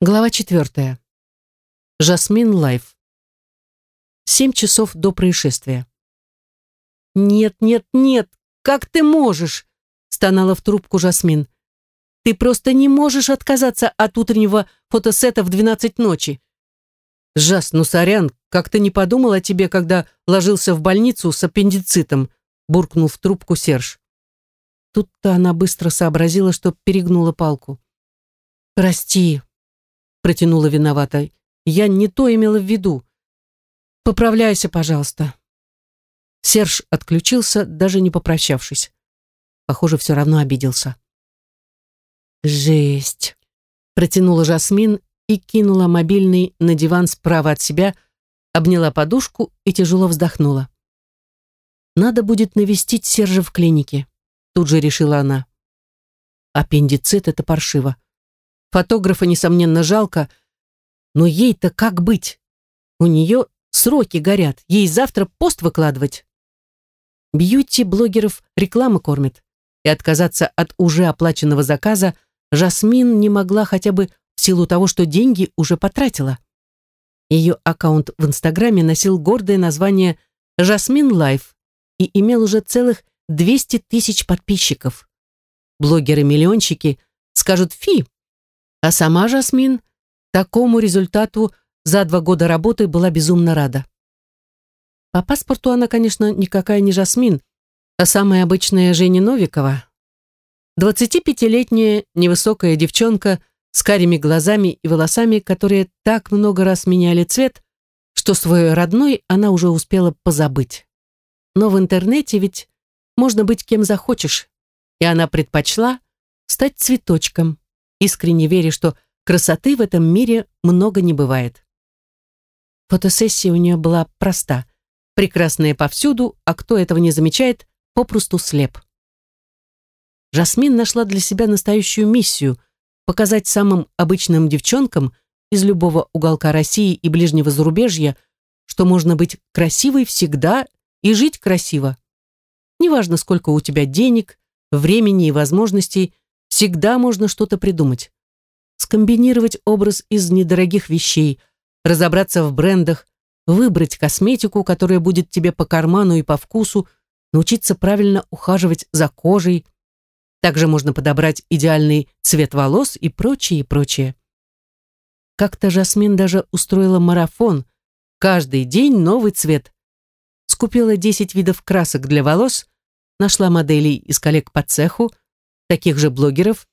Глава четвертая. Жасмин Life. Семь часов до происшествия. «Нет, нет, нет! Как ты можешь?» стонала в трубку Жасмин. «Ты просто не можешь отказаться от утреннего фотосета в двенадцать ночи!» «Жас, ну сорян, как-то не подумал о тебе, когда ложился в больницу с аппендицитом?» буркнул в трубку Серж. Тут-то она быстро сообразила, что перегнула палку. «Прости», — протянула виновата. «Я не то имела в виду. Поправляйся, пожалуйста». Серж отключился, даже не попрощавшись. Похоже, все равно обиделся. «Жесть!» — протянула Жасмин и кинула мобильный на диван справа от себя, обняла подушку и тяжело вздохнула. «Надо будет навестить Сержа в клинике», — тут же решила она. Аппендицит — это паршиво. Фотографа, несомненно, жалко, но ей-то как быть? У нее сроки горят, ей завтра пост выкладывать. Бьюти-блогеров реклама кормит, и отказаться от уже оплаченного заказа Жасмин не могла хотя бы в силу того, что деньги уже потратила. Ее аккаунт в Инстаграме носил гордое название «Жасмин Life» и имел уже целых 200 тысяч подписчиков. Блогеры-миллионщики скажут «Фи, а сама Жасмин такому результату за два года работы была безумно рада. По паспорту она, конечно, никакая не Жасмин, а самая обычная Женя Новикова. 25-летняя невысокая девчонка с карими глазами и волосами, которые так много раз меняли цвет, что свой родной она уже успела позабыть. Но в интернете ведь можно быть кем захочешь, и она предпочла стать цветочком, искренне веря, что красоты в этом мире много не бывает. Фотосессия у нее была проста. Прекрасная повсюду, а кто этого не замечает, попросту слеп. Жасмин нашла для себя настоящую миссию – показать самым обычным девчонкам из любого уголка России и ближнего зарубежья, что можно быть красивой всегда и жить красиво. Неважно, сколько у тебя денег, времени и возможностей, Всегда можно что-то придумать. Скомбинировать образ из недорогих вещей, разобраться в брендах, выбрать косметику, которая будет тебе по карману и по вкусу, научиться правильно ухаживать за кожей. Также можно подобрать идеальный цвет волос и прочее, прочее. Как-то Жасмин даже устроила марафон. Каждый день новый цвет. Скупила 10 видов красок для волос, нашла моделей из коллег по цеху, таких же блогеров,